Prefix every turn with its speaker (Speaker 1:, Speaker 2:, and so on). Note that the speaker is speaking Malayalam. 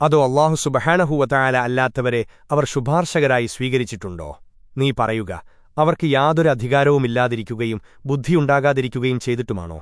Speaker 1: അതോ അള്ളാഹു സുബഹാനഹൂവത്തായാല അല്ലാത്തവരെ അവർ ശുപാർശകരായി സ്വീകരിച്ചിട്ടുണ്ടോ? നീ പറയുക അവർക്ക് യാതൊരു അധികാരവുമില്ലാതിരിക്കുകയും ബുദ്ധിയുണ്ടാകാതിരിക്കുകയും ചെയ്തിട്ടുമാണോ?